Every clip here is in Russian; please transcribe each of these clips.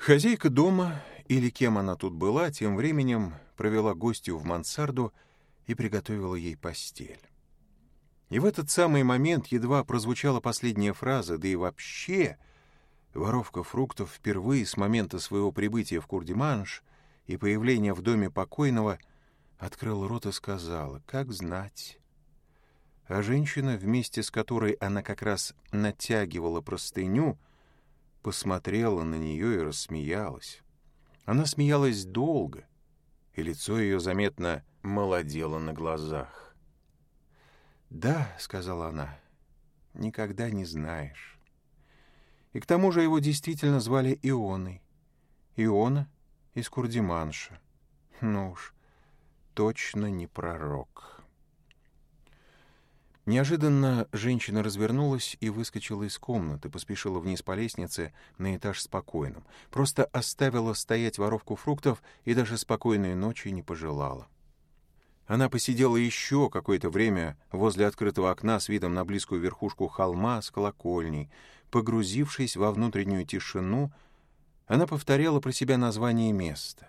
Хозяйка дома, или кем она тут была, тем временем провела гостью в мансарду и приготовила ей постель. И в этот самый момент едва прозвучала последняя фраза, да и вообще воровка фруктов впервые с момента своего прибытия в Курдиманш и появления в доме покойного открыла рот и сказала «Как знать». А женщина, вместе с которой она как раз натягивала простыню, — посмотрела на нее и рассмеялась. Она смеялась долго, и лицо ее заметно молодело на глазах. «Да», — сказала она, — «никогда не знаешь». И к тому же его действительно звали Ионой. Иона из Курдиманша. Ну уж, точно не пророк». Неожиданно женщина развернулась и выскочила из комнаты, поспешила вниз по лестнице на этаж спокойным. Просто оставила стоять воровку фруктов и даже спокойной ночи не пожелала. Она посидела еще какое-то время возле открытого окна с видом на близкую верхушку холма с колокольней. Погрузившись во внутреннюю тишину, она повторяла про себя название места.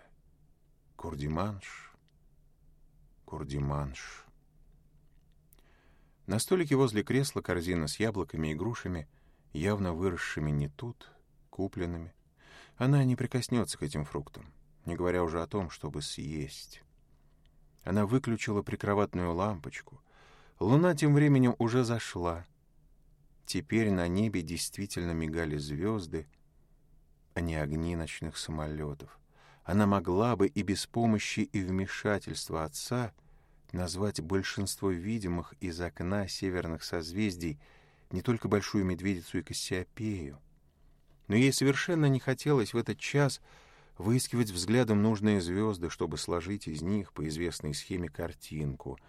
«Курдиманш, Курдиманш». На столике возле кресла корзина с яблоками и грушами, явно выросшими не тут, купленными. Она не прикоснется к этим фруктам, не говоря уже о том, чтобы съесть. Она выключила прикроватную лампочку. Луна тем временем уже зашла. Теперь на небе действительно мигали звезды, а не огни ночных самолетов. Она могла бы и без помощи и вмешательства отца назвать большинство видимых из окна северных созвездий не только Большую Медведицу и Кассиопею. Но ей совершенно не хотелось в этот час выискивать взглядом нужные звезды, чтобы сложить из них по известной схеме картинку,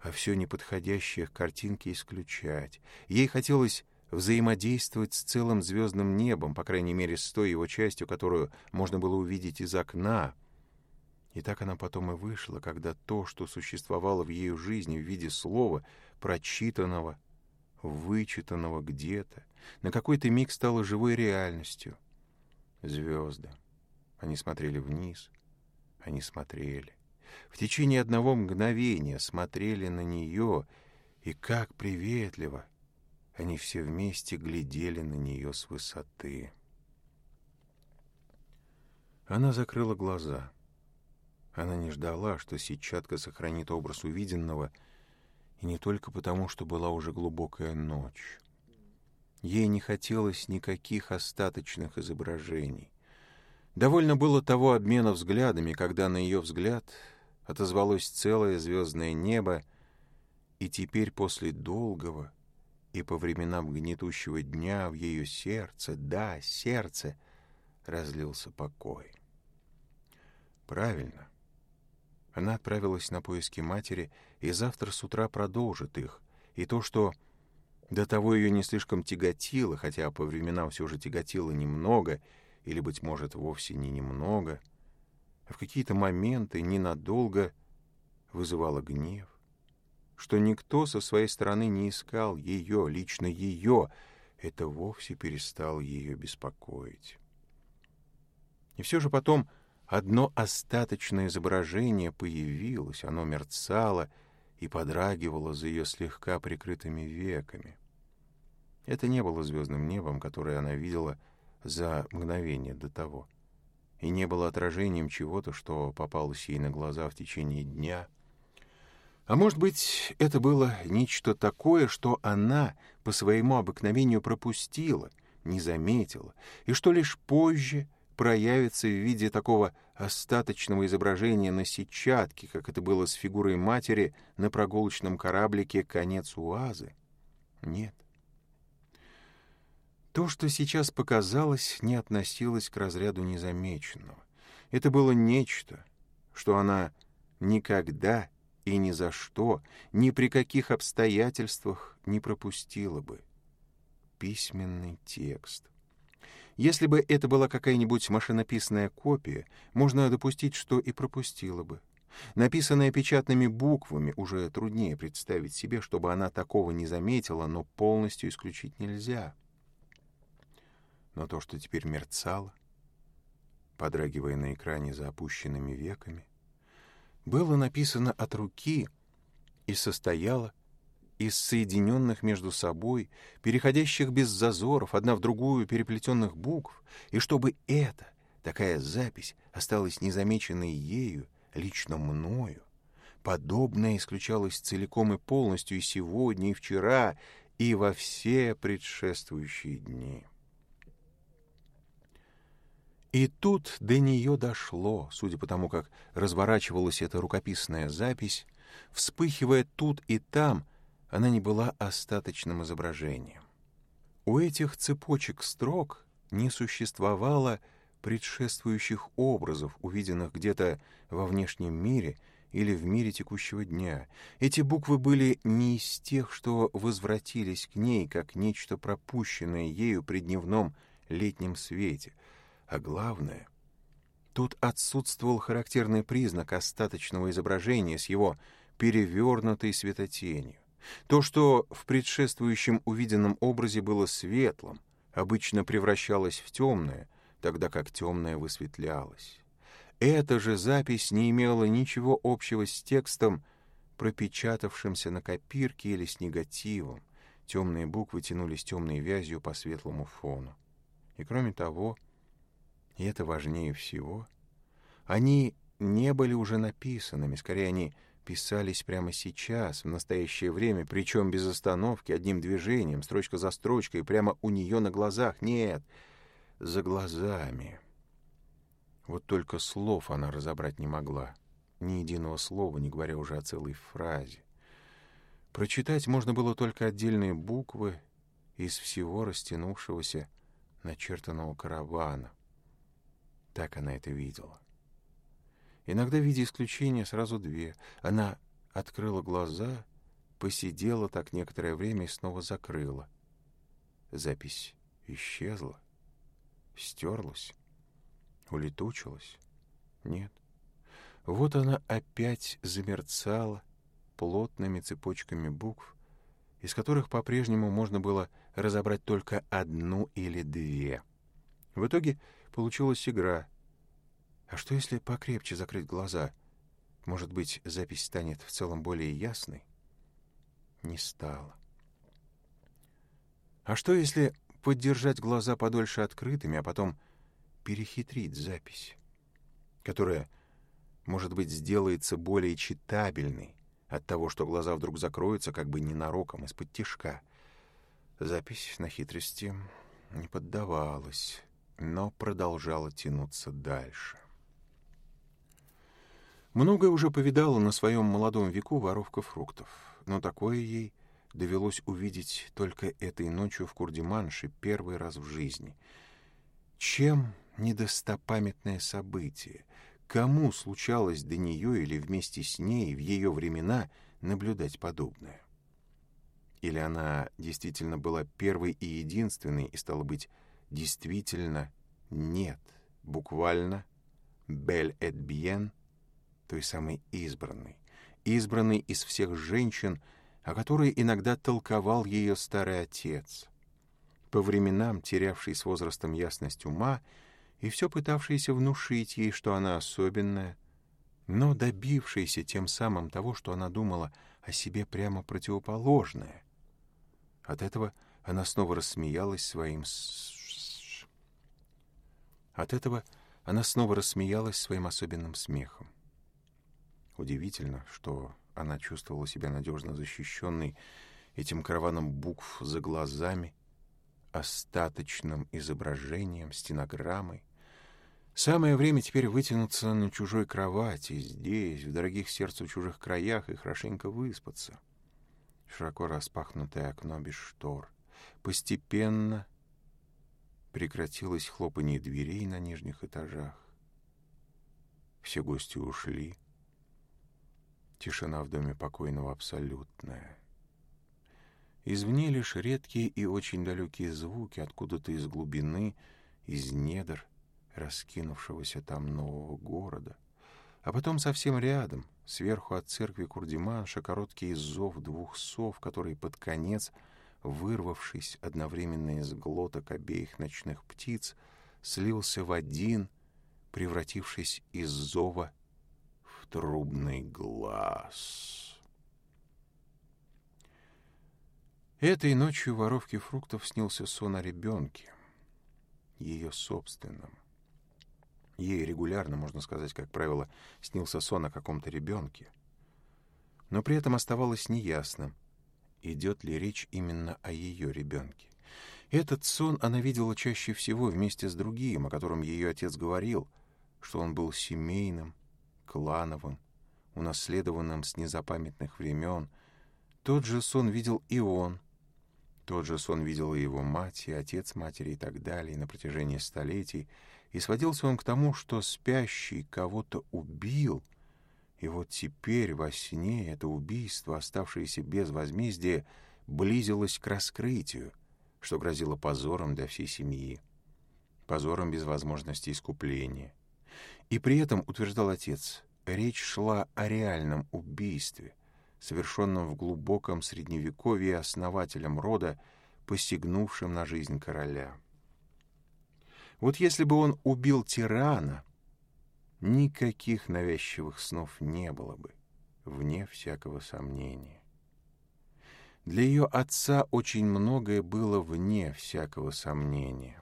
а все неподходящее к картинке исключать. Ей хотелось взаимодействовать с целым звездным небом, по крайней мере, с той его частью, которую можно было увидеть из окна — и так она потом и вышла, когда то, что существовало в ее жизни в виде слова, прочитанного, вычитанного где-то, на какой-то миг стало живой реальностью. Звезды. Они смотрели вниз. Они смотрели. В течение одного мгновения смотрели на нее, и как приветливо они все вместе глядели на нее с высоты. Она закрыла глаза — она не ждала, что сетчатка сохранит образ увиденного, и не только потому, что была уже глубокая ночь. Ей не хотелось никаких остаточных изображений. Довольно было того обмена взглядами, когда на ее взгляд отозвалось целое звездное небо, и теперь после долгого и по временам гнетущего дня в ее сердце, да, сердце, разлился покой. Правильно, она отправилась на поиски матери и завтра с утра продолжит их. И то, что до того ее не слишком тяготило, хотя по временам все же тяготило немного, или, быть может, вовсе не немного, а в какие-то моменты ненадолго вызывало гнев, что никто со своей стороны не искал ее, лично ее, это вовсе перестало ее беспокоить. И все же потом Одно остаточное изображение появилось, оно мерцало и подрагивало за ее слегка прикрытыми веками. Это не было звездным небом, которое она видела за мгновение до того, и не было отражением чего-то, что попалось ей на глаза в течение дня. А может быть, это было нечто такое, что она по своему обыкновению пропустила, не заметила, и что лишь позже — проявится в виде такого остаточного изображения на сетчатке, как это было с фигурой матери на прогулочном кораблике «Конец УАЗы»? Нет. То, что сейчас показалось, не относилось к разряду незамеченного. Это было нечто, что она никогда и ни за что, ни при каких обстоятельствах не пропустила бы. Письменный текст — если бы это была какая-нибудь машинописная копия, можно допустить, что и пропустила бы. Написанная печатными буквами уже труднее представить себе, чтобы она такого не заметила, но полностью исключить нельзя. Но то, что теперь мерцало, подрагивая на экране за опущенными веками, было написано от руки и состояло из соединенных между собой, переходящих без зазоров, одна в другую переплетенных букв, и чтобы эта такая запись, осталась незамеченной ею, лично мною. Подобное исключалось целиком и полностью и сегодня, и вчера, и во все предшествующие дни. И тут до нее дошло, судя по тому, как разворачивалась эта рукописная запись, вспыхивая тут и там — она не была остаточным изображением. У этих цепочек строк не существовало предшествующих образов, увиденных где-то во внешнем мире или в мире текущего дня. Эти буквы были не из тех, что возвратились к ней, как нечто пропущенное ею при дневном летнем свете. А главное, тут отсутствовал характерный признак остаточного изображения с его перевернутой светотенью. То, что в предшествующем увиденном образе было светлым, обычно превращалось в темное, тогда как темное высветлялось. Эта же запись не имела ничего общего с текстом, пропечатавшимся на копирке или с негативом. Темные буквы тянулись темной вязью по светлому фону. И кроме того, и это важнее всего, они не были уже написанными, скорее они писались прямо сейчас, в настоящее время, причем без остановки, одним движением, строчка за строчкой, прямо у нее на глазах. Нет, за глазами. Вот только слов она разобрать не могла. Ни единого слова, не говоря уже о целой фразе. Прочитать можно было только отдельные буквы из всего растянувшегося начертанного каравана. Так она это видела. Иногда в виде исключения сразу две. Она открыла глаза, посидела так некоторое время и снова закрыла. Запись исчезла, стерлась, улетучилась. Нет. Вот она опять замерцала плотными цепочками букв, из которых по-прежнему можно было разобрать только одну или две. В итоге получилась игра — а что если покрепче закрыть глаза? Может быть, запись станет в целом более ясной? Не стало. А что если поддержать глаза подольше открытыми, а потом перехитрить запись, которая, может быть, сделается более читабельной от того, что глаза вдруг закроются как бы ненароком из-под тишка? Запись на хитрости не поддавалась, но продолжала тянуться дальше. Многое уже повидала на своем молодом веку воровка фруктов, но такое ей довелось увидеть только этой ночью в Курдиманше первый раз в жизни. Чем недостопамятное событие? Кому случалось до нее или вместе с ней в ее времена наблюдать подобное? Или она действительно была первой и единственной, и, стала быть, действительно нет, буквально «бель эт бьен» той самый избранный, избранный из всех женщин, о которой иногда толковал ее старый отец, по временам терявший с возрастом ясность ума и все пытавшийся внушить ей, что она особенная, но добившийся тем самым того, что она думала о себе прямо противоположное. От этого она снова рассмеялась своим... От этого она снова рассмеялась своим особенным смехом. Удивительно, что она чувствовала себя надежно защищенной этим караваном букв за глазами, остаточным изображением, стенограммой. Самое время теперь вытянуться на чужой кровати, здесь, в дорогих сердцу чужих краях, и хорошенько выспаться. Широко распахнутое окно без штор. Постепенно прекратилось хлопанье дверей на нижних этажах. Все гости ушли — Тишина в доме покойного абсолютная. Извне лишь редкие и очень далекие звуки откуда-то из глубины, из недр раскинувшегося там нового города. А потом совсем рядом, сверху от церкви Курдиманша, короткий зов двух сов, который под конец, вырвавшись одновременно из глоток обеих ночных птиц, слился в один, превратившись из зова трубный глаз. Этой ночью воровке фруктов снился сон о ребенке, ее собственном. Ей регулярно, можно сказать, как правило, снился сон о каком-то ребенке. Но при этом оставалось неясным, идет ли речь именно о ее ребенке. Этот сон она видела чаще всего вместе с другим, о котором ее отец говорил, что он был семейным, Клановым. унаследованным с незапамятных времен. Тот же сон видел и он. Тот же сон видела его мать и отец матери и так далее на протяжении столетий. И сводился он к тому, что спящий кого-то убил. И вот теперь во сне это убийство, оставшееся без возмездия, близилось к раскрытию, что грозило позором для всей семьи. Позором без возможности искупления и при этом, утверждал отец, речь шла о реальном убийстве, совершенном в глубоком средневековье основателем рода, посягнувшим на жизнь короля. Вот если бы он убил тирана, никаких навязчивых снов не было бы, вне всякого сомнения. Для ее отца очень многое было вне всякого сомнения.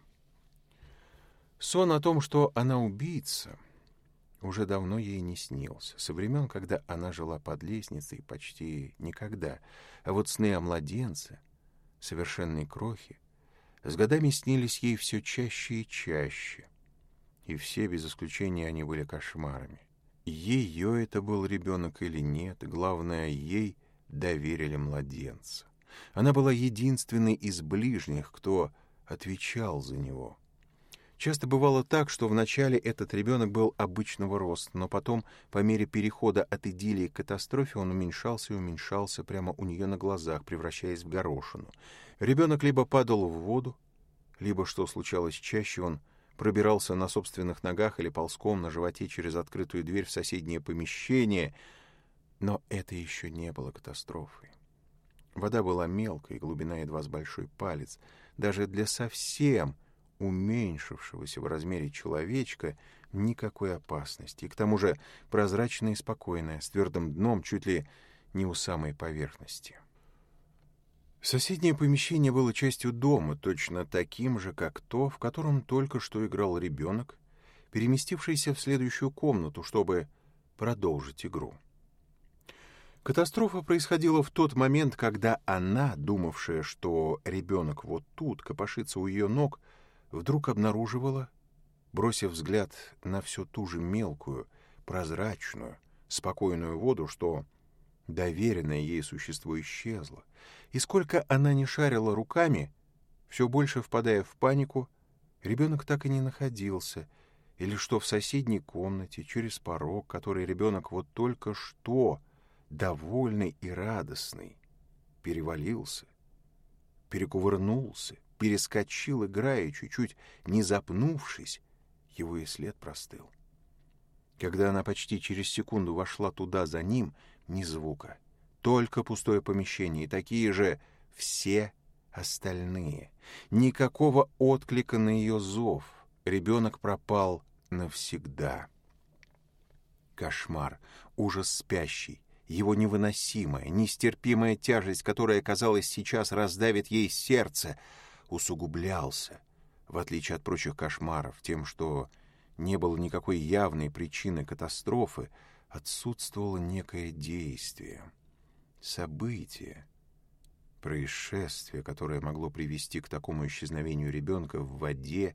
Сон о том, что она убийца, уже давно ей не снился, со времен, когда она жила под лестницей почти никогда. А вот сны о младенце, совершенной крохи, с годами снились ей все чаще и чаще. И все, без исключения, они были кошмарами. Ее это был ребенок или нет, главное, ей доверили младенца. Она была единственной из ближних, кто отвечал за него — Часто бывало так, что вначале этот ребенок был обычного роста, но потом, по мере перехода от идиллии к катастрофе, он уменьшался и уменьшался прямо у нее на глазах, превращаясь в горошину. Ребенок либо падал в воду, либо, что случалось чаще, он пробирался на собственных ногах или ползком на животе через открытую дверь в соседнее помещение. Но это еще не было катастрофой. Вода была мелкой, глубина едва с большой палец. Даже для совсем уменьшившегося в размере человечка никакой опасности, и к тому же прозрачное и спокойное, с твердым дном чуть ли не у самой поверхности. Соседнее помещение было частью дома, точно таким же, как то, в котором только что играл ребенок, переместившийся в следующую комнату, чтобы продолжить игру. Катастрофа происходила в тот момент, когда она, думавшая, что ребенок вот тут копошится у ее ног, Вдруг обнаруживала, бросив взгляд на всю ту же мелкую, прозрачную, спокойную воду, что доверенное ей существо исчезло. И сколько она не шарила руками, все больше впадая в панику, ребенок так и не находился, или что в соседней комнате, через порог, который ребенок вот только что, довольный и радостный, перевалился, перекувырнулся, перескочил играючи, чуть не запнувшись, его и след простыл. Когда она почти через секунду вошла туда за ним, ни звука. Только пустое помещение и такие же все остальные. Никакого отклика на ее зов. Ребенок пропал навсегда. Кошмар, ужас спящий, его невыносимая, нестерпимая тяжесть, которая, казалось, сейчас раздавит ей сердце — усугублялся, в отличие от прочих кошмаров, тем, что не было никакой явной причины катастрофы, отсутствовало некое действие, событие, происшествие, которое могло привести к такому исчезновению ребенка в воде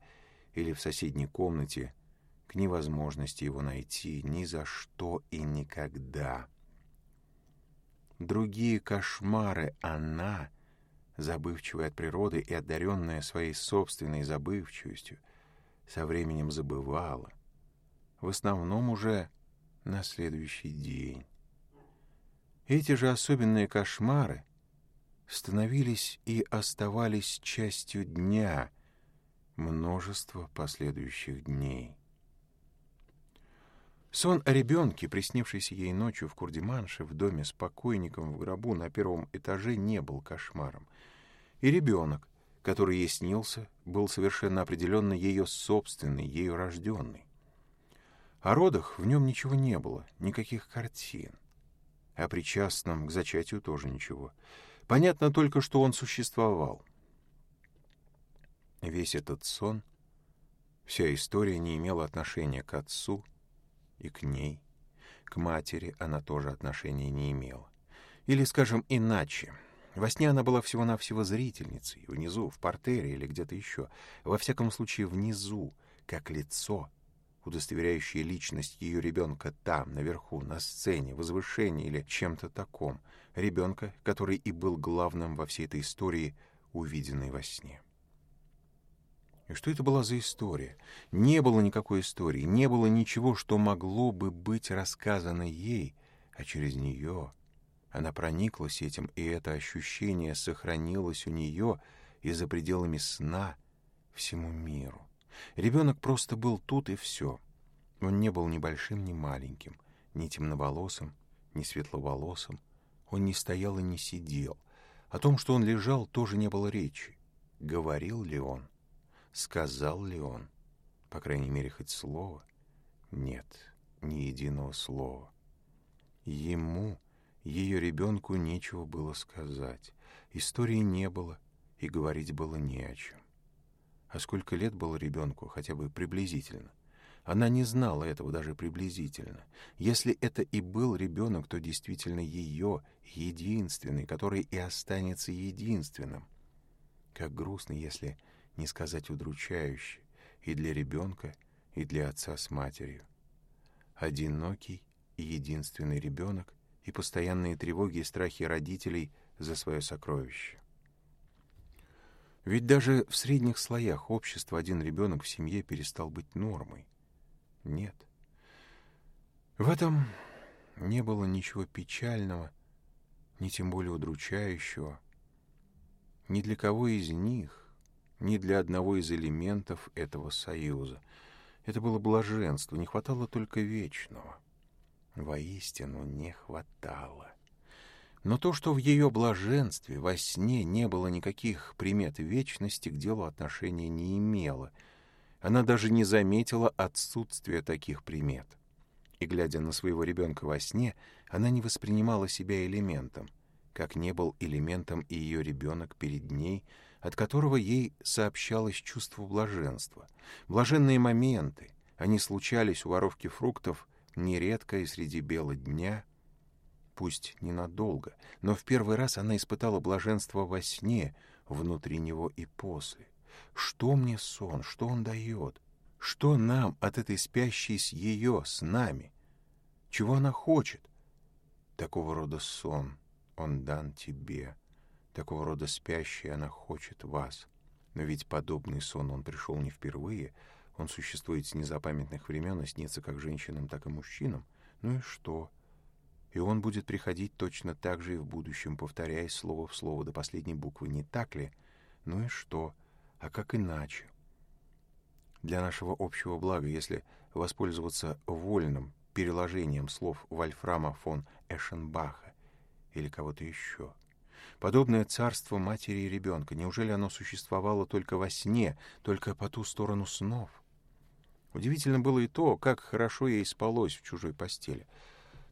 или в соседней комнате, к невозможности его найти ни за что и никогда. Другие кошмары она — забывчивый от природы и одаренная своей собственной забывчивостью, со временем забывала, в основном уже на следующий день. Эти же особенные кошмары становились и оставались частью дня множества последующих дней. Сон о ребенке, приснившийся ей ночью в Курдиманше в доме с покойником в гробу на первом этаже, не был кошмаром. И ребенок, который ей снился, был совершенно определенно ее собственный, ею рожденный. О родах в нем ничего не было, никаких картин. О причастном к зачатию тоже ничего. Понятно только, что он существовал. Весь этот сон, вся история не имела отношения к отцу — и к ней, к матери она тоже отношения не имела. Или, скажем, иначе. Во сне она была всего-навсего зрительницей, внизу, в портере или где-то еще. Во всяком случае, внизу, как лицо, удостоверяющее личность ее ребенка там, наверху, на сцене, возвышении или чем-то таком. Ребенка, который и был главным во всей этой истории, увиденной во сне. И что это была за история? Не было никакой истории, не было ничего, что могло бы быть рассказано ей, а через нее. Она прониклась этим, и это ощущение сохранилось у нее и за пределами сна всему миру. Ребенок просто был тут, и все. Он не был ни большим, ни маленьким, ни темноволосым, ни светловолосым. Он не стоял и не сидел. О том, что он лежал, тоже не было речи. Говорил ли он? — сказал ли он? По крайней мере, хоть слово? Нет, ни единого слова. Ему, ее ребенку, нечего было сказать. Истории не было, и говорить было не о чем. А сколько лет было ребенку, хотя бы приблизительно? Она не знала этого даже приблизительно. Если это и был ребенок, то действительно ее, единственный, который и останется единственным. Как грустно, если не сказать удручающе, и для ребенка, и для отца с матерью. Одинокий и единственный ребенок и постоянные тревоги и страхи родителей за свое сокровище. Ведь даже в средних слоях общества один ребенок в семье перестал быть нормой. Нет. В этом не было ничего печального, ни тем более удручающего. Ни для кого из них ни для одного из элементов этого союза. Это было блаженство, не хватало только вечного. Воистину не хватало. Но то, что в ее блаженстве во сне не было никаких примет вечности, к делу отношения не имело. Она даже не заметила отсутствия таких примет. И, глядя на своего ребенка во сне, она не воспринимала себя элементом, как не был элементом и ее ребенок перед ней — от которого ей сообщалось чувство блаженства. Блаженные моменты, они случались у воровки фруктов нередко и среди бела дня, пусть ненадолго, но в первый раз она испытала блаженство во сне, внутри него и после. Что мне сон, что он дает? Что нам от этой спящей с ее, с нами? Чего она хочет? Такого рода сон он дан тебе — такого рода спящей она хочет вас. Но ведь подобный сон он пришел не впервые. Он существует с незапамятных времен и снится как женщинам, так и мужчинам. Ну и что? И он будет приходить точно так же и в будущем, повторяя слово в слово до последней буквы, не так ли? Ну и что? А как иначе? Для нашего общего блага, если воспользоваться вольным переложением слов Вольфрама фон Эшенбаха или кого-то еще — Подобное царство матери и ребенка, неужели оно существовало только во сне, только по ту сторону снов? Удивительно было и то, как хорошо ей спалось в чужой постели.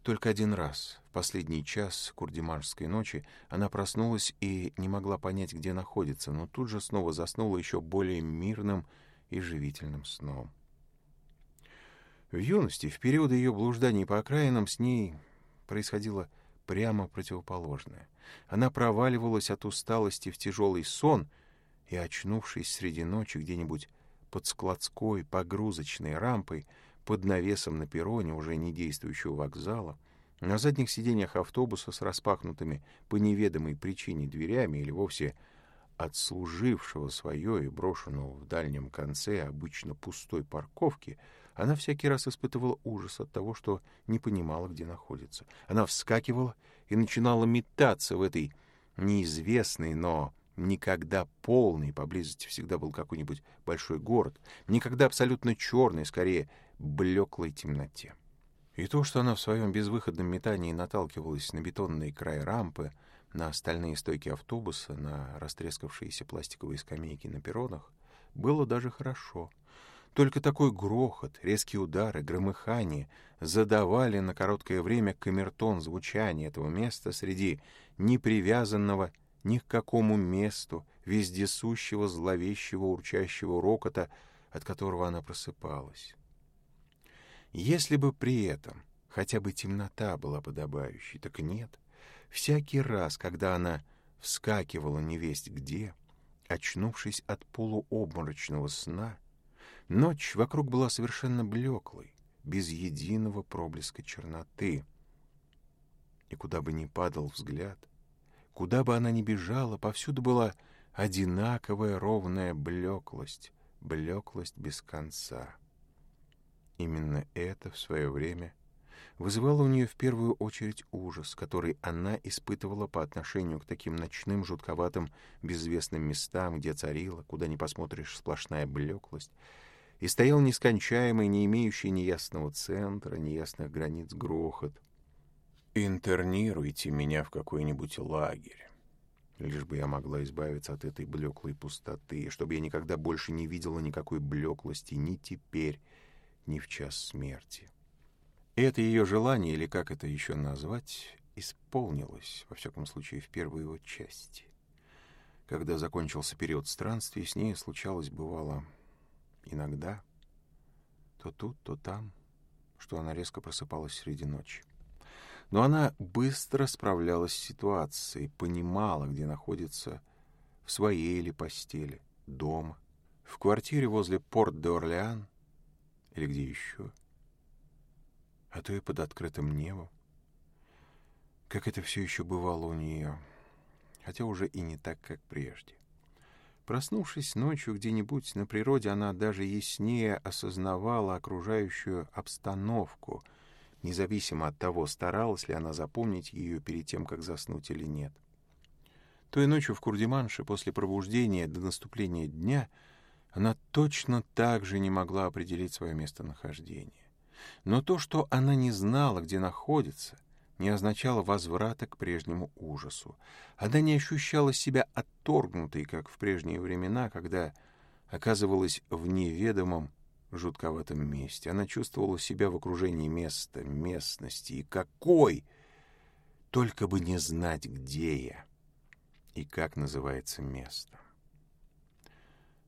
Только один раз, в последний час курдимарской ночи, она проснулась и не могла понять, где находится, но тут же снова заснула еще более мирным и живительным сном. В юности, в периоды ее блужданий по окраинам, с ней происходило прямо противоположное. Она проваливалась от усталости в тяжелый сон и, очнувшись среди ночи где-нибудь под складской погрузочной рампой, под навесом на перроне уже не действующего вокзала, на задних сиденьях автобуса с распахнутыми по неведомой причине дверями или вовсе отслужившего свое и брошенного в дальнем конце обычно пустой парковки — она всякий раз испытывала ужас от того, что не понимала, где находится. Она вскакивала и начинала метаться в этой неизвестной, но никогда полной поблизости всегда был какой-нибудь большой город, никогда абсолютно черной, скорее, блеклой темноте. И то, что она в своем безвыходном метании наталкивалась на бетонные край рампы, на остальные стойки автобуса, на растрескавшиеся пластиковые скамейки на перронах, было даже хорошо — только такой грохот, резкие удары, громыхание задавали на короткое время камертон звучания этого места среди непривязанного ни к какому месту вездесущего зловещего урчащего рокота, от которого она просыпалась. Если бы при этом хотя бы темнота была подобающей, так нет. Всякий раз, когда она вскакивала невесть где, очнувшись от полуобморочного сна, Ночь вокруг была совершенно блеклой, без единого проблеска черноты. И куда бы ни падал взгляд, куда бы она ни бежала, повсюду была одинаковая ровная блеклость, блеклость без конца. Именно это в свое время вызывало у нее в первую очередь ужас, который она испытывала по отношению к таким ночным, жутковатым, безвестным местам, где царила, куда не посмотришь, сплошная блеклость — и стоял нескончаемый, не имеющий ни ясного центра, ни ясных границ грохот. «Интернируйте меня в какой-нибудь лагерь» лишь бы я могла избавиться от этой блеклой пустоты, чтобы я никогда больше не видела никакой блеклости ни теперь, ни в час смерти. Это ее желание, или как это еще назвать, исполнилось, во всяком случае, в первой его части. Когда закончился период странствий, с ней случалось, бывало, Иногда то тут, то там, что она резко просыпалась среди ночи. Но она быстро справлялась с ситуацией, понимала, где находится в своей или постели, дома, в квартире возле Порт-де-Орлеан или где еще, а то и под открытым небом. Как это все еще бывало у нее, хотя уже и не так, как прежде. Проснувшись ночью где-нибудь на природе, она даже яснее осознавала окружающую обстановку, независимо от того, старалась ли она запомнить ее перед тем, как заснуть или нет. Той ночью в Курдиманше после пробуждения до наступления дня она точно так же не могла определить свое местонахождение. Но то, что она не знала, где находится, не означало возврата к прежнему ужасу. Она не ощущала себя отторгнутой, как в прежние времена, когда оказывалась в неведомом, жутковатом месте. Она чувствовала себя в окружении места, местности. И какой! Только бы не знать, где я и как называется место.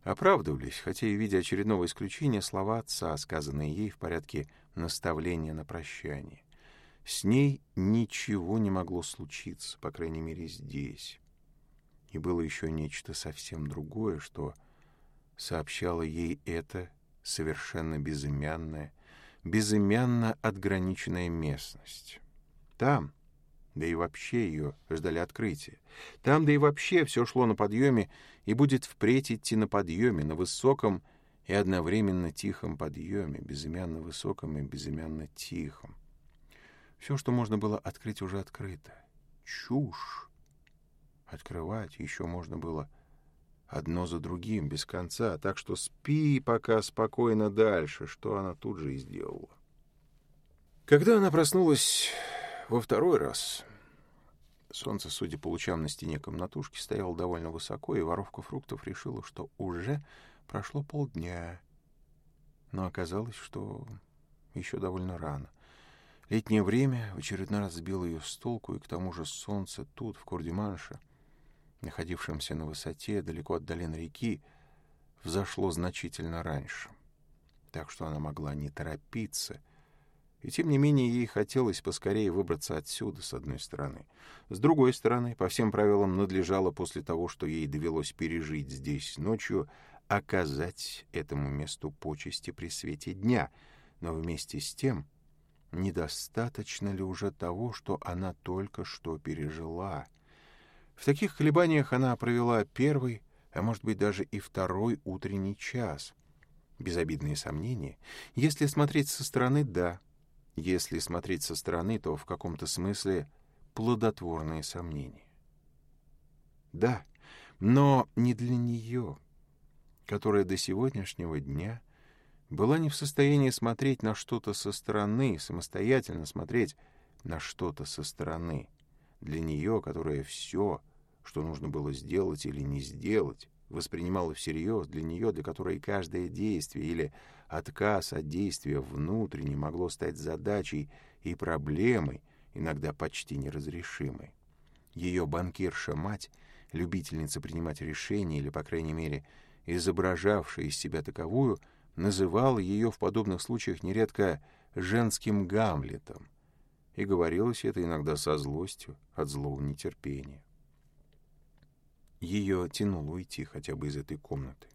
Оправдывались, хотя и видя виде очередного исключения, слова отца, сказанные ей в порядке наставления на прощание. С ней ничего не могло случиться, по крайней мере, здесь. И было еще нечто совсем другое, что сообщало ей это совершенно безымянная, безымянно отграниченная местность. Там, да и вообще ее ждали открытия. Там, да и вообще все шло на подъеме и будет впредь идти на подъеме, на высоком и одновременно тихом подъеме, безымянно высоком и безымянно тихом. Все, что можно было открыть, уже открыто. Чушь! Открывать еще можно было одно за другим, без конца, так что спи пока спокойно дальше, что она тут же и сделала. Когда она проснулась во второй раз, солнце, судя по лучам на стене комнатушки, стояло довольно высоко, и воровка фруктов решила, что уже прошло полдня, но оказалось, что еще довольно рано. Летнее время в очередной раз сбило ее с толку, и к тому же солнце тут, в Курдиманше, находившемся на высоте далеко от долины реки, взошло значительно раньше. Так что она могла не торопиться, и тем не менее ей хотелось поскорее выбраться отсюда, с одной стороны. С другой стороны, по всем правилам надлежало после того, что ей довелось пережить здесь ночью, оказать этому месту почести при свете дня, но вместе с тем — недостаточно ли уже того, что она только что пережила. В таких колебаниях она провела первый, а может быть даже и второй утренний час. Безобидные сомнения. Если смотреть со стороны, да. Если смотреть со стороны, то в каком-то смысле плодотворные сомнения. Да, но не для нее, которая до сегодняшнего дня была не в состоянии смотреть на что-то со стороны, самостоятельно смотреть на что-то со стороны. Для нее, которая все, что нужно было сделать или не сделать, воспринимала всерьез, для нее, для которой каждое действие или отказ от действия внутренне могло стать задачей и проблемой, иногда почти неразрешимой. Ее банкирша-мать, любительница принимать решения или, по крайней мере, изображавшая из себя таковую – называл ее в подобных случаях нередко «женским Гамлетом», и говорилось это иногда со злостью, от злого нетерпения. Ее тянуло уйти хотя бы из этой комнаты.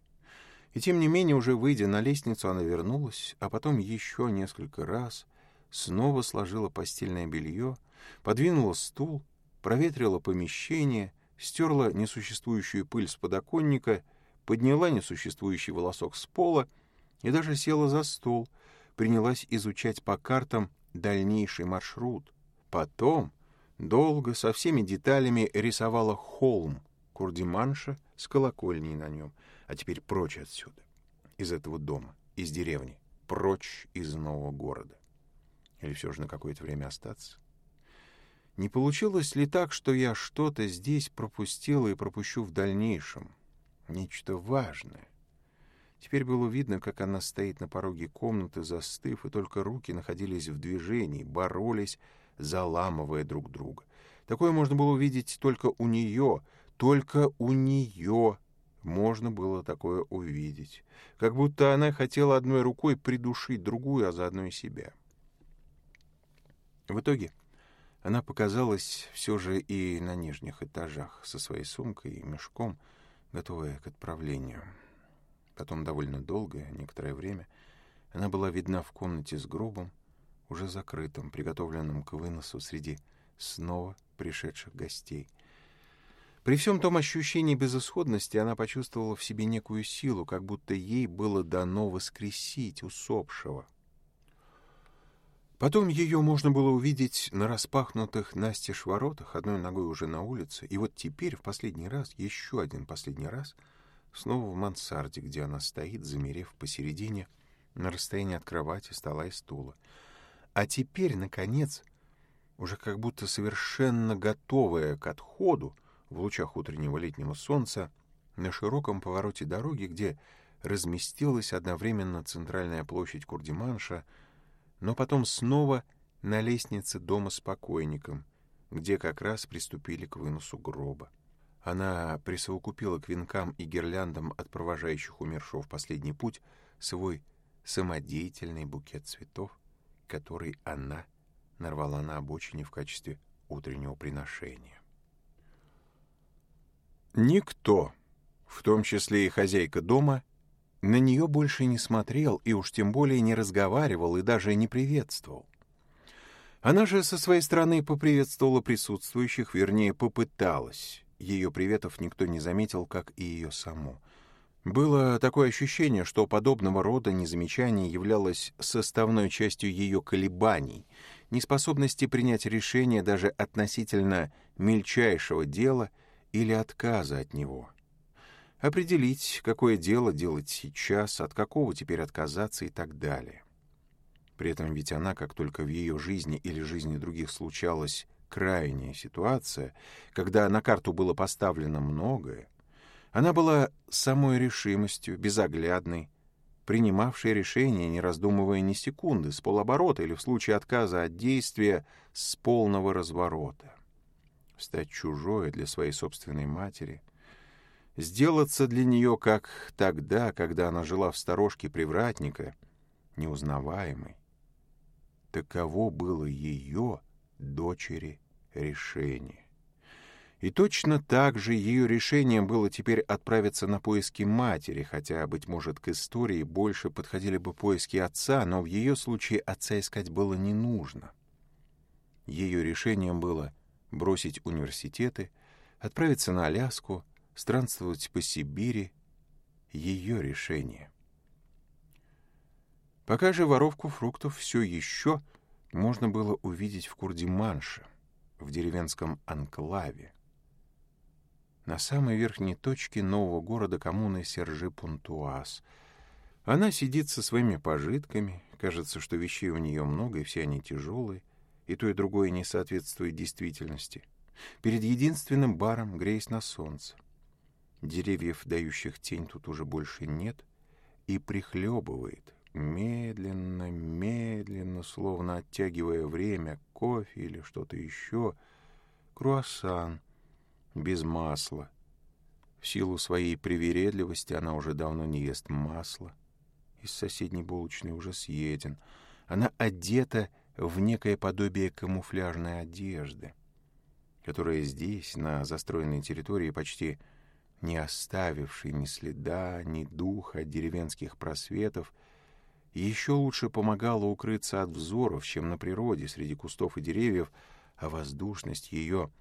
И тем не менее, уже выйдя на лестницу, она вернулась, а потом еще несколько раз снова сложила постельное белье, подвинула стул, проветрила помещение, стерла несуществующую пыль с подоконника, подняла несуществующий волосок с пола — и даже села за стол, принялась изучать по картам дальнейший маршрут. Потом долго со всеми деталями рисовала холм Курдиманша с колокольней на нем. А теперь прочь отсюда, из этого дома, из деревни, прочь из нового города. Или все же на какое-то время остаться? Не получилось ли так, что я что-то здесь пропустила и пропущу в дальнейшем? Нечто важное. Теперь было видно, как она стоит на пороге комнаты, застыв, и только руки находились в движении, боролись, заламывая друг друга. Такое можно было увидеть только у нее, только у нее можно было такое увидеть. Как будто она хотела одной рукой придушить другую, а заодно и себя. В итоге она показалась все же и на нижних этажах со своей сумкой и мешком, готовая к отправлению. Потом довольно долгое, некоторое время, она была видна в комнате с гробом, уже закрытым, приготовленным к выносу среди снова пришедших гостей. При всем том ощущении безысходности она почувствовала в себе некую силу, как будто ей было дано воскресить усопшего. Потом ее можно было увидеть на распахнутых настежь воротах, одной ногой уже на улице, и вот теперь, в последний раз, еще один последний раз — Снова в мансарде, где она стоит, замерев посередине, на расстоянии от кровати, стола и стула. А теперь, наконец, уже как будто совершенно готовая к отходу в лучах утреннего летнего солнца, на широком повороте дороги, где разместилась одновременно центральная площадь Курдиманша, но потом снова на лестнице дома с покойником, где как раз приступили к выносу гроба. Она присовокупила к венкам и гирляндам от провожающих умершего в последний путь свой самодеятельный букет цветов, который она нарвала на обочине в качестве утреннего приношения. Никто, в том числе и хозяйка дома, на нее больше не смотрел и уж тем более не разговаривал и даже не приветствовал. Она же со своей стороны поприветствовала присутствующих, вернее, попыталась ее приветов никто не заметил, как и ее саму. Было такое ощущение, что подобного рода незамечание являлось составной частью ее колебаний, неспособности принять решение даже относительно мельчайшего дела или отказа от него. Определить, какое дело делать сейчас, от какого теперь отказаться и так далее. При этом ведь она, как только в ее жизни или жизни других случалось крайняя ситуация, когда на карту было поставлено многое, она была самой решимостью, безоглядной, принимавшей решение, не раздумывая ни секунды, с полоборота или в случае отказа от действия, с полного разворота. Стать чужое для своей собственной матери, сделаться для нее, как тогда, когда она жила в сторожке привратника, неузнаваемой. Таково было ее дочери решение. И точно так же ее решением было теперь отправиться на поиски матери, хотя, быть может, к истории больше подходили бы поиски отца, но в ее случае отца искать было не нужно. Ее решением было бросить университеты, отправиться на Аляску, странствовать по Сибири. Ее решение. Пока же воровку фруктов все еще можно было увидеть в Курдиманше в деревенском анклаве. На самой верхней точке нового города коммуны Сержи Пунтуас, Она сидит со своими пожитками, кажется, что вещей у нее много, и все они тяжелые, и то и другое не соответствует действительности. Перед единственным баром греясь на солнце. Деревьев, дающих тень, тут уже больше нет, и прихлебывает, медленно, медленно, словно оттягивая время, кофе или что-то еще, круассан без масла. В силу своей привередливости она уже давно не ест масло. Из соседней булочной уже съеден. Она одета в некое подобие камуфляжной одежды, которая здесь, на застроенной территории, почти не оставившей ни следа, ни духа деревенских просветов — еще лучше помогало укрыться от взоров, чем на природе среди кустов и деревьев, а воздушность ее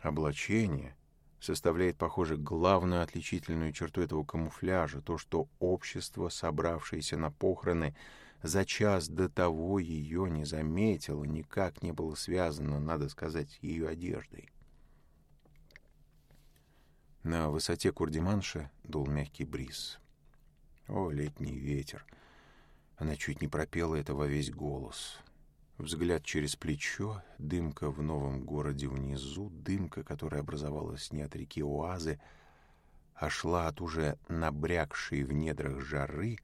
облачения составляет, похоже, главную отличительную черту этого камуфляжа, то, что общество, собравшееся на похороны, за час до того ее не заметило, никак не было связано, надо сказать, ее одеждой. На высоте Курдиманша дул мягкий бриз. О, летний ветер! — она чуть не пропела это во весь голос. Взгляд через плечо, дымка в новом городе внизу, дымка, которая образовалась не от реки Уазы, а шла от уже набрякшей в недрах жары,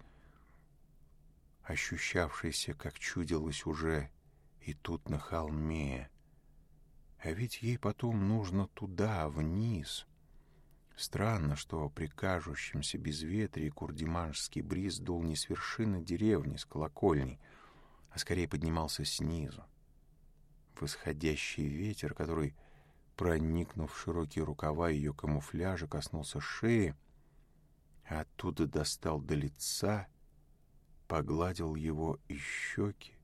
ощущавшейся, как чудилось уже и тут на холме. А ведь ей потом нужно туда, вниз — Странно, что при кажущемся безветрии курдиманский бриз дул не с вершины деревни, с колокольней, а скорее поднимался снизу. Восходящий ветер, который, проникнув в широкие рукава ее камуфляжа, коснулся шеи, а оттуда достал до лица, погладил его и щеки,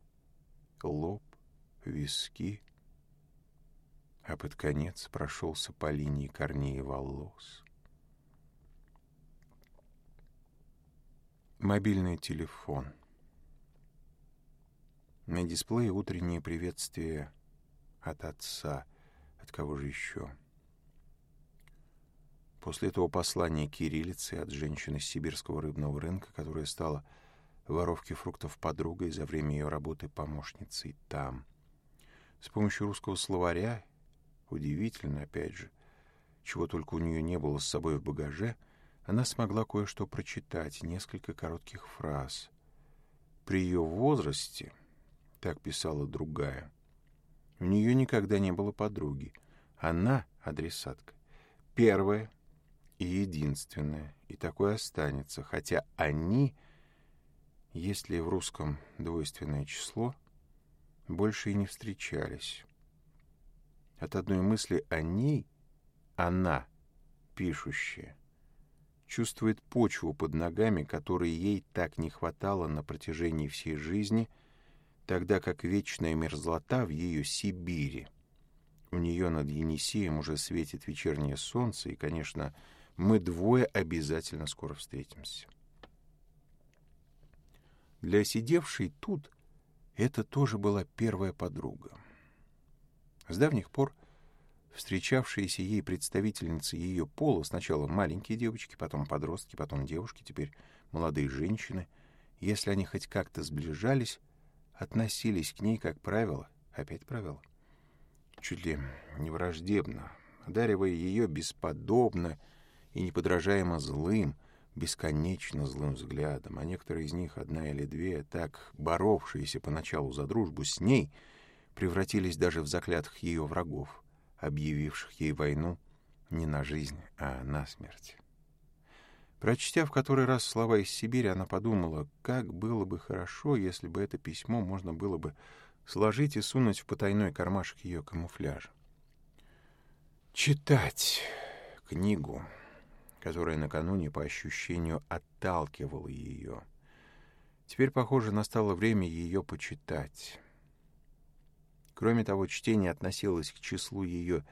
лоб, виски, а под конец прошелся по линии корней волос. Мобильный телефон. На дисплее утреннее приветствие от отца, от кого же еще. После этого послание кириллицы от женщины с сибирского рыбного рынка, которая стала воровки фруктов подругой за время ее работы помощницей там. С помощью русского словаря, удивительно опять же, чего только у нее не было с собой в багаже — она смогла кое-что прочитать, несколько коротких фраз. При ее возрасте, так писала другая, у нее никогда не было подруги. Она — адресатка. Первая и единственная, и такой останется, хотя они, если в русском двойственное число, больше и не встречались. От одной мысли о ней она, пишущая, чувствует почву под ногами, которой ей так не хватало на протяжении всей жизни, тогда как вечная мерзлота в ее Сибири. У нее над Енисеем уже светит вечернее солнце, и, конечно, мы двое обязательно скоро встретимся. Для сидевшей тут это тоже была первая подруга. С давних пор встречавшиеся ей представительницы ее пола, сначала маленькие девочки, потом подростки, потом девушки, теперь молодые женщины, если они хоть как-то сближались, относились к ней, как правило, опять правило, чуть ли не враждебно, одаривая ее бесподобно и неподражаемо злым, бесконечно злым взглядом, а некоторые из них, одна или две, так боровшиеся поначалу за дружбу с ней, превратились даже в заклятых ее врагов объявивших ей войну не на жизнь, а на смерть. Прочтя в который раз слова из Сибири, она подумала, как было бы хорошо, если бы это письмо можно было бы сложить и сунуть в потайной кармашек ее камуфляжа. Читать книгу, которая накануне по ощущению отталкивала ее. Теперь, похоже, настало время ее почитать. Кроме того, чтение относилось к числу ее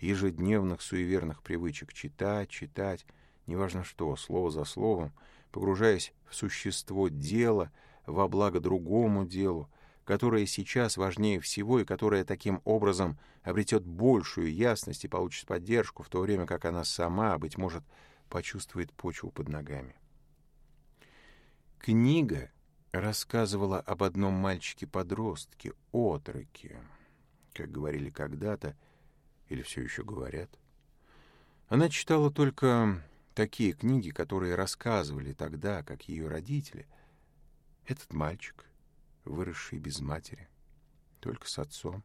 ежедневных суеверных привычек читать, читать, неважно что, слово за словом, погружаясь в существо дела, во благо другому делу, которое сейчас важнее всего и которое таким образом обретет большую ясность и получит поддержку, в то время как она сама, быть может, почувствует почву под ногами. Книга рассказывала об одном мальчике-подростке, отроке, как говорили когда-то, или все еще говорят. Она читала только такие книги, которые рассказывали тогда, как ее родители. Этот мальчик, выросший без матери, только с отцом,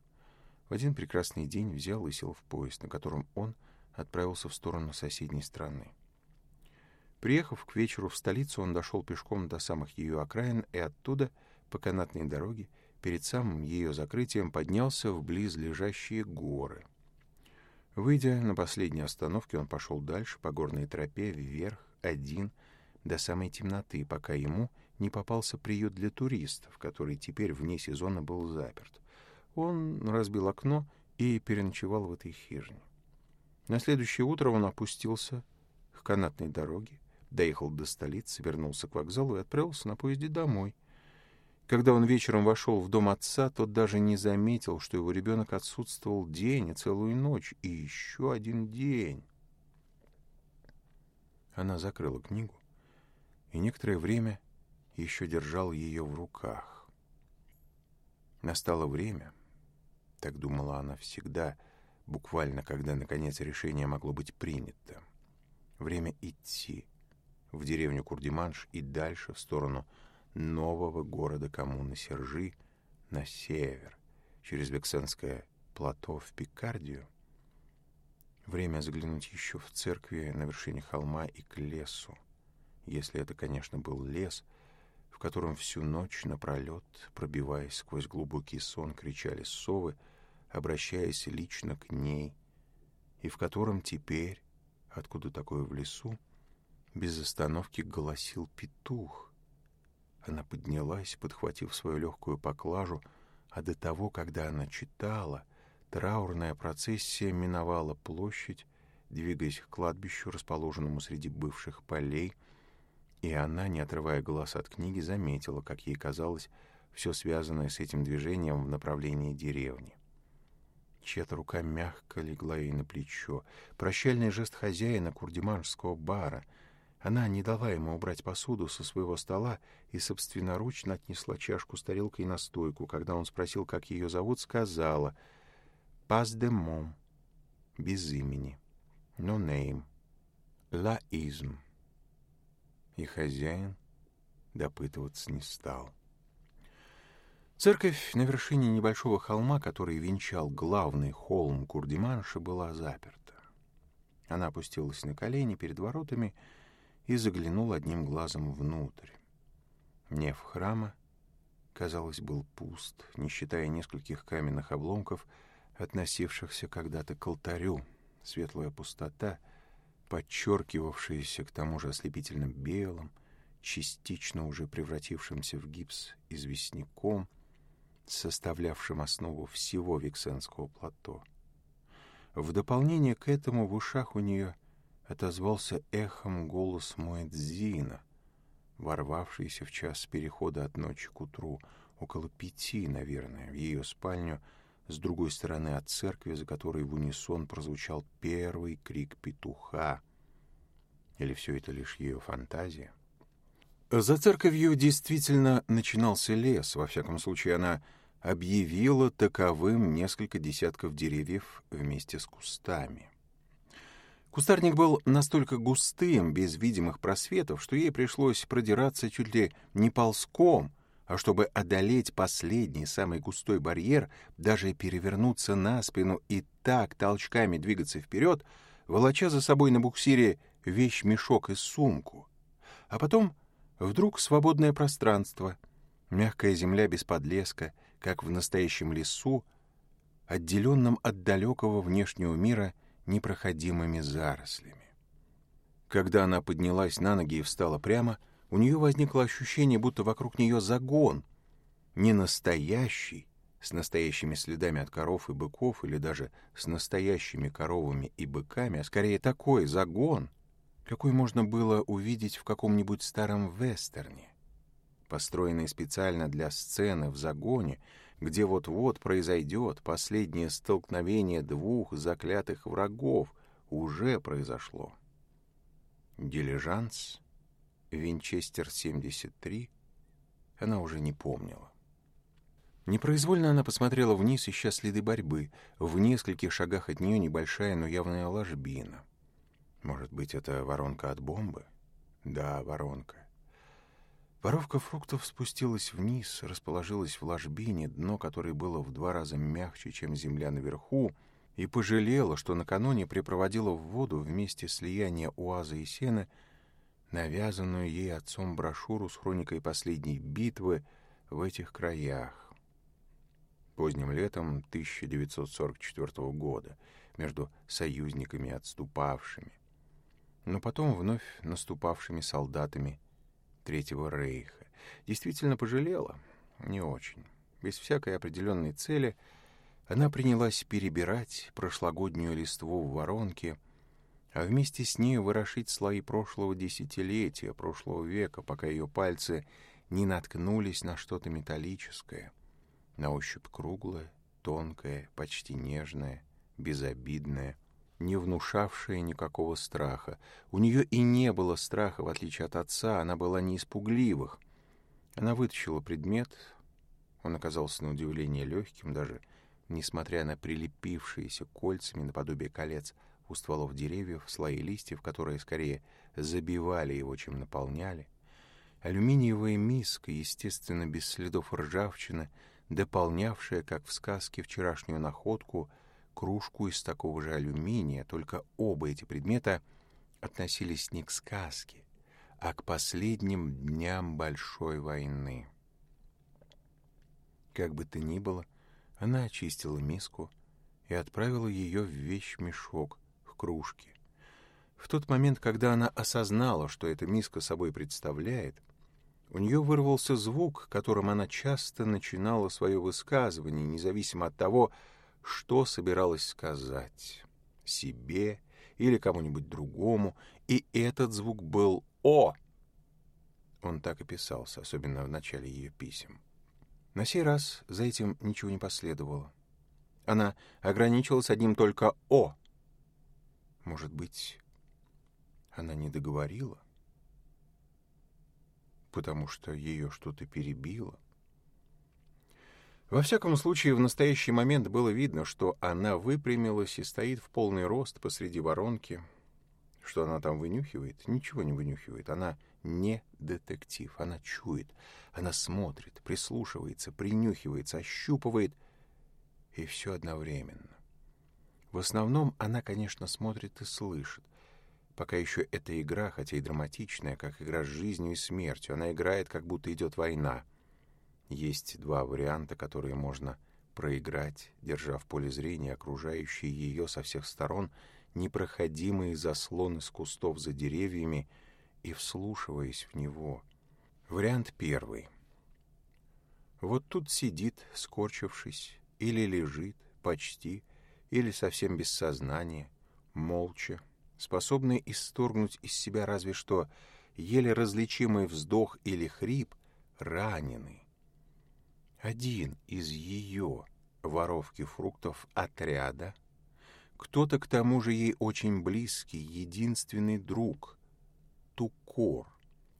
в один прекрасный день взял и сел в поезд, на котором он отправился в сторону соседней страны. Приехав к вечеру в столицу, он дошел пешком до самых ее окраин и оттуда, по канатной дороге, Перед самым ее закрытием поднялся в близлежащие горы. Выйдя на последней остановке, он пошел дальше по горной тропе вверх, один, до самой темноты, пока ему не попался приют для туристов, который теперь вне сезона был заперт. Он разбил окно и переночевал в этой хижине. На следующее утро он опустился к канатной дороге, доехал до столицы, вернулся к вокзалу и отправился на поезде домой, когда он вечером вошел в дом отца, тот даже не заметил, что его ребенок отсутствовал день и целую ночь, и еще один день. Она закрыла книгу и некоторое время еще держал ее в руках. Настало время, так думала она всегда, буквально когда, наконец, решение могло быть принято. Время идти в деревню Курдиманш и дальше в сторону Курдиманш нового города коммуны Сержи на север, через Бексенское плато в Пикардию. Время заглянуть еще в церкви на вершине холма и к лесу, если это, конечно, был лес, в котором всю ночь напролет, пробиваясь сквозь глубокий сон, кричали совы, обращаясь лично к ней, и в котором теперь, откуда такое в лесу, без остановки голосил петух, она поднялась, подхватив свою легкую поклажу, а до того, когда она читала, траурная процессия миновала площадь, двигаясь к кладбищу, расположенному среди бывших полей, и она, не отрывая глаз от книги, заметила, как ей казалось, все связанное с этим движением в направлении деревни. Чья-то рука мягко легла ей на плечо. Прощальный жест хозяина курдиманского бара — она не дала ему убрать посуду со своего стола и собственноручно отнесла чашку с тарелкой на стойку. Когда он спросил, как ее зовут, сказала «Пас де мом» — без имени, «no name», «лаизм». И хозяин допытываться не стал. Церковь на вершине небольшого холма, который венчал главный холм Курдиманша, была заперта. Она опустилась на колени перед воротами и и заглянул одним глазом внутрь. Неф храма, казалось, был пуст, не считая нескольких каменных обломков, относившихся когда-то к алтарю. Светлая пустота, подчеркивавшаяся к тому же ослепительным белым, частично уже превратившимся в гипс известняком, составлявшим основу всего Виксенского плато. В дополнение к этому в ушах у нее отозвался эхом голос Муэдзина, ворвавшийся в час перехода от ночи к утру, около пяти, наверное, в ее спальню, с другой стороны от церкви, за которой в унисон прозвучал первый крик петуха. Или все это лишь ее фантазия? За церковью действительно начинался лес, во всяком случае она объявила таковым несколько десятков деревьев вместе с кустами. Кустарник был настолько густым, без видимых просветов, что ей пришлось продираться чуть ли не ползком, а чтобы одолеть последний, самый густой барьер, даже перевернуться на спину и так толчками двигаться вперед, волоча за собой на буксире вещь-мешок и сумку. А потом вдруг свободное пространство, мягкая земля без подлеска, как в настоящем лесу, отделенном от далекого внешнего мира — непроходимыми зарослями. Когда она поднялась на ноги и встала прямо, у нее возникло ощущение, будто вокруг нее загон, не настоящий, с настоящими следами от коров и быков или даже с настоящими коровами и быками, а скорее такой загон, какой можно было увидеть в каком-нибудь старом вестерне. Построенный специально для сцены в загоне, где вот-вот произойдет последнее столкновение двух заклятых врагов, уже произошло. Дилижанс, Винчестер-73, она уже не помнила. Непроизвольно она посмотрела вниз, ища следы борьбы. В нескольких шагах от нее небольшая, но явная ложбина. Может быть, это воронка от бомбы? Да, воронка. Воровка фруктов спустилась вниз, расположилась в ложбине, дно которой было в два раза мягче, чем земля наверху, и пожалела, что накануне припроводила в воду вместе слияния уаза и сена навязанную ей отцом брошюру с хроникой последней битвы в этих краях. Поздним летом 1944 года между союзниками отступавшими, но потом вновь наступавшими солдатами – Третьего Рейха, действительно пожалела? Не очень. Без всякой определенной цели она принялась перебирать прошлогоднюю листву в воронке, а вместе с ней вырошить слои прошлого десятилетия, прошлого века, пока ее пальцы не наткнулись на что-то металлическое, на ощупь круглое, тонкое, почти нежное, безобидное не внушавшая никакого страха. У нее и не было страха, в отличие от отца, она была не из пугливых. Она вытащила предмет, он оказался на удивление легким, даже несмотря на прилепившиеся кольцами наподобие колец у стволов деревьев, слои листьев, которые скорее забивали его, чем наполняли. Алюминиевая миска, естественно, без следов ржавчины, дополнявшая, как в сказке, вчерашнюю находку — кружку из такого же алюминия, только оба эти предмета относились не к сказке, а к последним дням Большой войны. Как бы то ни было, она очистила миску и отправила ее в вещмешок к кружке. В тот момент, когда она осознала, что эта миска собой представляет, у нее вырвался звук, которым она часто начинала свое высказывание, независимо от того, что что собиралась сказать. Себе или кому-нибудь другому, и этот звук был «О». Он так и писался, особенно в начале ее писем. На сей раз за этим ничего не последовало. Она ограничилась одним только «О». Может быть, она не договорила, потому что ее что-то перебило. Во всяком случае, в настоящий момент было видно, что она выпрямилась и стоит в полный рост посреди воронки. Что она там вынюхивает? Ничего не вынюхивает. Она не детектив. Она чует. Она смотрит, прислушивается, принюхивается, ощупывает. И все одновременно. В основном она, конечно, смотрит и слышит. Пока еще эта игра, хотя и драматичная, как игра с жизнью и смертью, она играет, как будто идет война. Есть два варианта, которые можно проиграть, держа в поле зрения окружающие ее со всех сторон непроходимые заслоны с кустов за деревьями и вслушиваясь в него. Вариант первый. Вот тут сидит, скорчившись, или лежит, почти, или совсем без сознания, молча, способный исторгнуть из себя разве что еле различимый вздох или хрип, раненый один из ее воровки фруктов отряда, кто-то к тому же ей очень близкий, единственный друг, Тукор,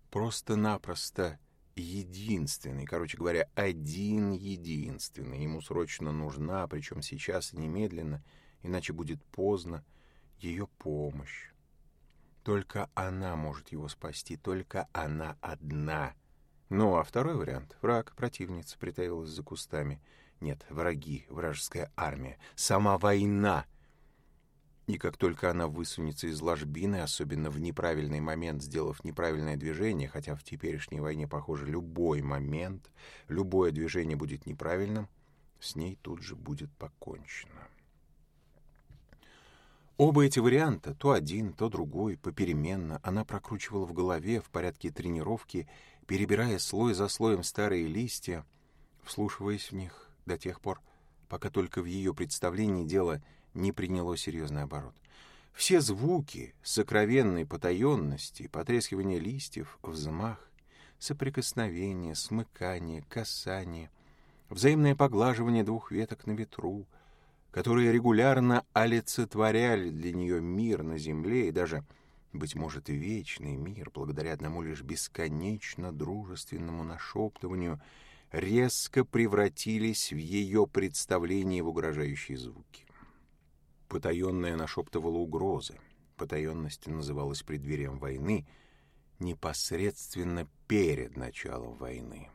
просто-напросто единственный, короче говоря, один единственный, ему срочно нужна, причем сейчас немедленно, иначе будет поздно, ее помощь. Только она может его спасти, только она одна — ну, а второй вариант — враг, противница, притаилась за кустами. Нет, враги, вражеская армия, сама война. И как только она высунется из ложбины, особенно в неправильный момент, сделав неправильное движение, хотя в теперешней войне, похоже, любой момент, любое движение будет неправильным, с ней тут же будет покончено. Оба эти варианта, то один, то другой, попеременно, она прокручивала в голове в порядке тренировки перебирая слой за слоем старые листья, вслушиваясь в них до тех пор, пока только в ее представлении дело не приняло серьезный оборот. Все звуки сокровенной потаенности, потрескивание листьев, взмах, соприкосновение, смыкание, касание, взаимное поглаживание двух веток на ветру, которые регулярно олицетворяли для нее мир на земле и даже быть может, и вечный мир, благодаря одному лишь бесконечно дружественному нашептыванию, резко превратились в ее представление в угрожающие звуки. Потаенная нашептывала угрозы, потаенность называлась преддверием войны, непосредственно перед началом войны.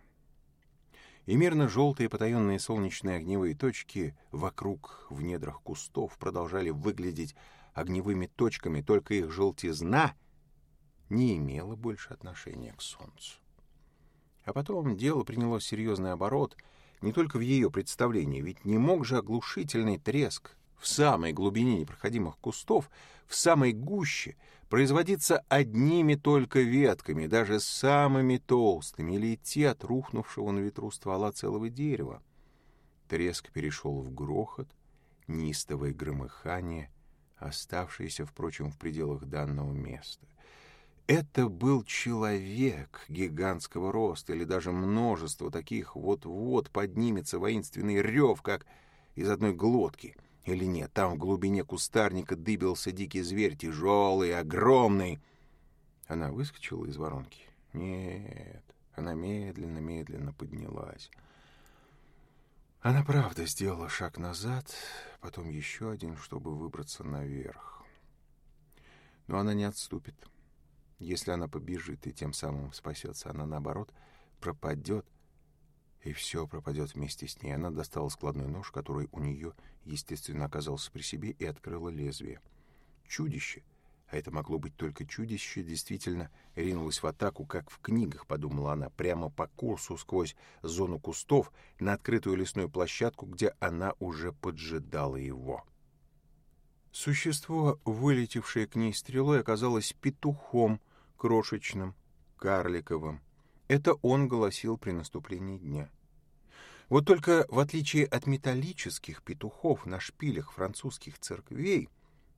И мирно-желтые потаенные солнечные огневые точки вокруг в недрах кустов продолжали выглядеть огневыми точками, только их желтизна не имела больше отношения к Солнцу. А потом дело приняло серьезный оборот не только в ее представлении, ведь не мог же оглушительный треск в самой глубине непроходимых кустов, в самой гуще, производиться одними только ветками, даже самыми толстыми, или идти от рухнувшего на ветру ствола целого дерева. Треск перешел в грохот, неистовое громыхание, оставшиеся, впрочем, в пределах данного места. Это был человек гигантского роста или даже множество таких вот-вот поднимется воинственный рев, как из одной глотки. Или нет, там в глубине кустарника дыбился дикий зверь, тяжелый, огромный. Она выскочила из воронки. Нет, она медленно-медленно поднялась. Она правда сделала шаг назад, потом еще один, чтобы выбраться наверх. Но она не отступит. Если она побежит и тем самым спасется, она, наоборот, пропадет, и все пропадет вместе с ней. Она достала складной нож, который у нее, естественно, оказался при себе, и открыла лезвие. Чудище — а это могло быть только чудище, действительно ринулась в атаку, как в книгах, подумала она, прямо по курсу сквозь зону кустов на открытую лесную площадку, где она уже поджидала его. Существо, вылетевшее к ней стрелой, оказалось петухом, крошечным, карликовым. Это он голосил при наступлении дня. Вот только, в отличие от металлических петухов на шпилях французских церквей,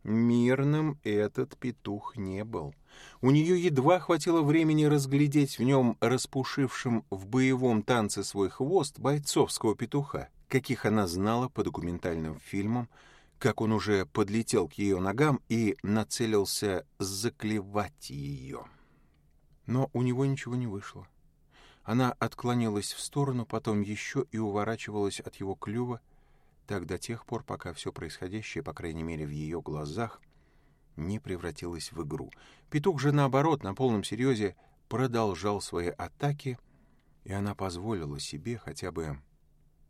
Мирным этот петух не был. У нее едва хватило времени разглядеть в нем распушившим в боевом танце свой хвост бойцовского петуха, каких она знала по документальным фильмам, как он уже подлетел к ее ногам и нацелился заклевать ее. Но у него ничего не вышло. Она отклонилась в сторону, потом еще и уворачивалась от его клюва, так до тех пор, пока все происходящее, по крайней мере в ее глазах, не превратилось в игру. Петух же, наоборот, на полном серьезе продолжал свои атаки, и она позволила себе хотя бы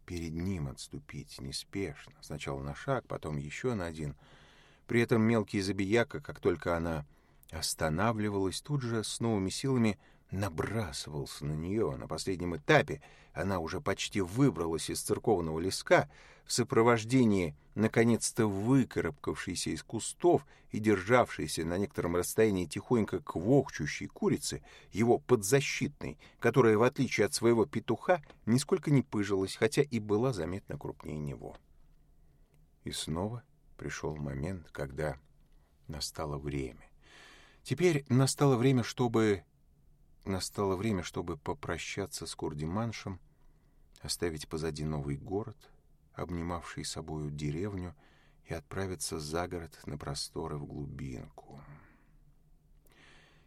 перед ним отступить неспешно, сначала на шаг, потом еще на один. При этом мелкий забияка, как только она останавливалась, тут же с новыми силами набрасывался на нее. На последнем этапе она уже почти выбралась из церковного леска — в сопровождении наконец-то выкарабкавшейся из кустов и державшейся на некотором расстоянии тихонько квохчущей курицы, его подзащитной, которая, в отличие от своего петуха, нисколько не пыжилась, хотя и была заметно крупнее него. И снова пришел момент, когда настало время. Теперь настало время, чтобы... Настало время, чтобы попрощаться с Курдиманшем, оставить позади новый город — обнимавший собою деревню, и отправиться за город на просторы в глубинку.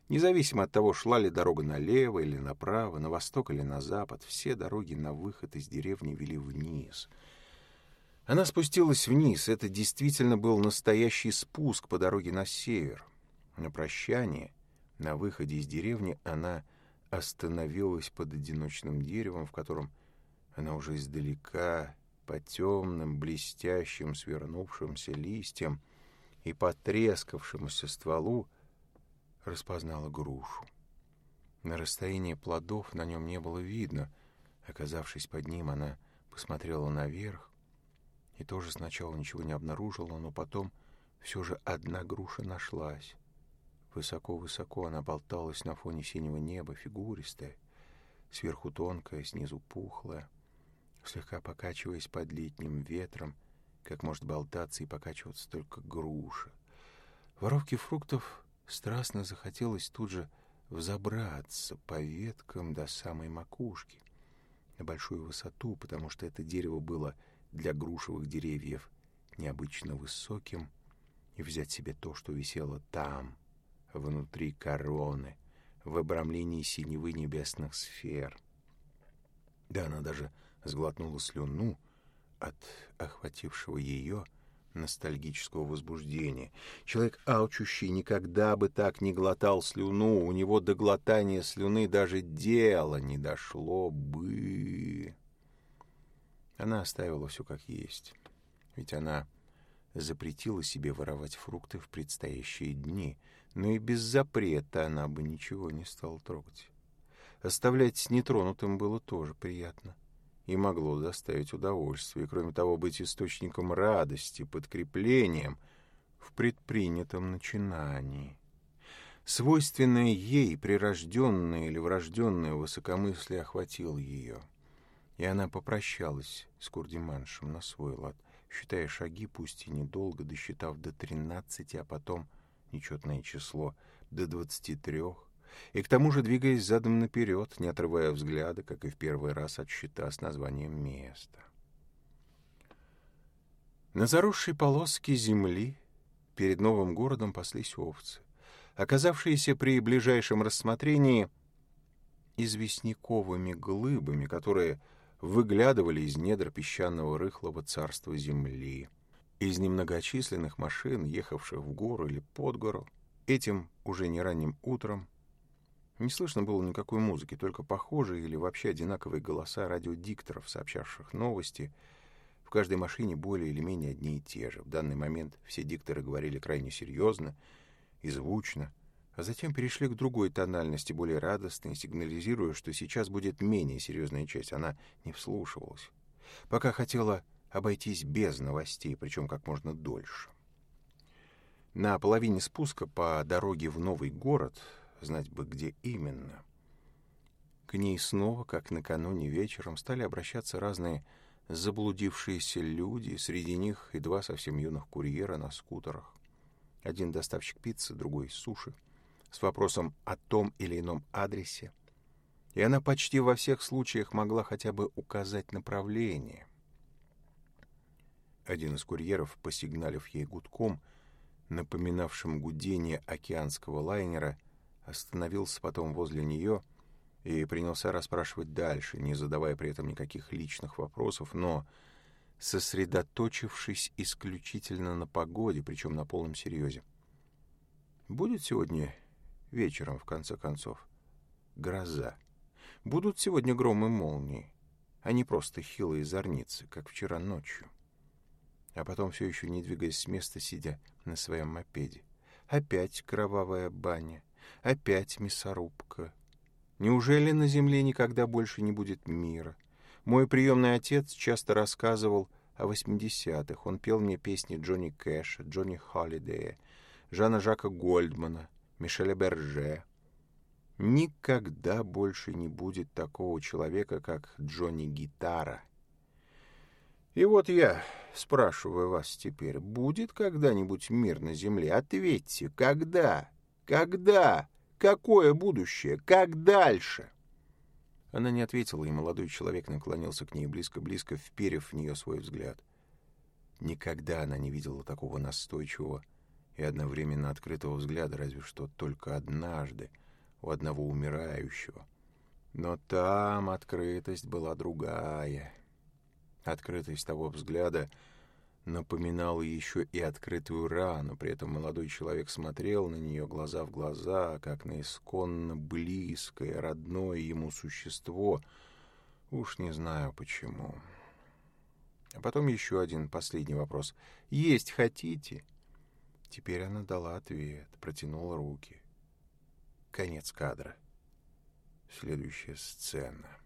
Независимо от того, шла ли дорога налево или направо, на восток или на запад, все дороги на выход из деревни вели вниз. Она спустилась вниз, это действительно был настоящий спуск по дороге на север. На прощание, на выходе из деревни, она остановилась под одиночным деревом, в котором она уже издалека по темным, блестящим, свернувшимся листьям и потрескавшемуся стволу, распознала грушу. На расстоянии плодов на нем не было видно. Оказавшись под ним, она посмотрела наверх и тоже сначала ничего не обнаружила, но потом все же одна груша нашлась. Высоко-высоко она болталась на фоне синего неба, фигуристая, сверху тонкая, снизу пухлая — слегка покачиваясь под летним ветром, как может болтаться и покачиваться только груша. Воровке фруктов страстно захотелось тут же взобраться по веткам до самой макушки, на большую высоту, потому что это дерево было для грушевых деревьев необычно высоким, и взять себе то, что висело там, внутри короны, в обрамлении синевы небесных сфер. Да она даже сглотнул слюну от охватившего ее ностальгического возбуждения. Человек, алчущий, никогда бы так не глотал слюну. У него до глотания слюны даже дело не дошло бы. Она оставила все как есть. Ведь она запретила себе воровать фрукты в предстоящие дни. Но и без запрета она бы ничего не стала трогать. Оставлять нетронутым было тоже приятно и могло доставить удовольствие. Кроме того, быть источником радости, подкреплением в предпринятом начинании. Свойственное ей прирожденное или врожденное высокомыслие охватило ее, и она попрощалась с Курдиманшем на свой лад, считая шаги, пусть и недолго, досчитав до тринадцати, а потом нечетное число, до двадцати трех, и к тому же, двигаясь задом наперед, не отрывая взгляда, как и в первый раз от щита с названием «Место». На заросшей полоске земли перед новым городом паслись овцы, оказавшиеся при ближайшем рассмотрении известняковыми глыбами, которые выглядывали из недр песчаного рыхлого царства земли. Из немногочисленных машин, ехавших в гору или под гору, этим уже не ранним утром не слышно было никакой музыки, только похожие или вообще одинаковые голоса радиодикторов, сообщавших новости. В каждой машине более или менее одни и те же. В данный момент все дикторы говорили крайне серьезно и звучно, а затем перешли к другой тональности, более радостной, сигнализируя, что сейчас будет менее серьезная часть. Она не вслушивалась. Пока хотела обойтись без новостей, причем как можно дольше. На половине спуска по дороге в новый город знать бы где именно. К ней снова, как накануне вечером, стали обращаться разные заблудившиеся люди, среди них и два совсем юных курьера на скутерах. Один доставщик пиццы, другой суши, с вопросом о том или ином адресе. И она почти во всех случаях могла хотя бы указать направление. Один из курьеров, посигналив ей гудком, напоминавшим гудение океанского лайнера, — остановился потом возле нее и принялся расспрашивать дальше, не задавая при этом никаких личных вопросов, но сосредоточившись исключительно на погоде, причем на полном серьезе. «Будет сегодня вечером, в конце концов, гроза. Будут сегодня громы молнии, а не просто хилые зорницы, как вчера ночью». А потом, все еще не двигаясь с места, сидя на своем мопеде. Опять кровавая баня — опять мясорубка. Неужели на Земле никогда больше не будет мира? Мой приемный отец часто рассказывал о 80-х. Он пел мне песни Джонни Кэша, Джонни Холлидея, Жана Жака Гольдмана, Мишеля Берже. Никогда больше не будет такого человека, как Джонни Гитара. И вот я спрашиваю вас теперь, будет когда-нибудь мир на Земле? Ответьте, когда? Когда? Какое будущее? Как дальше?» Она не ответила, и молодой человек наклонился к ней близко-близко, вперев в нее свой взгляд. Никогда она не видела такого настойчивого и одновременно открытого взгляда, разве что только однажды у одного умирающего. Но там открытость была другая. Открытость того взгляда — напоминала еще и открытую рану, при этом молодой человек смотрел на нее глаза в глаза, как на исконно близкое, родное ему существо. Уж не знаю почему. А потом еще один последний вопрос. «Есть хотите?» Теперь она дала ответ, протянула руки. Конец кадра. Следующая сцена.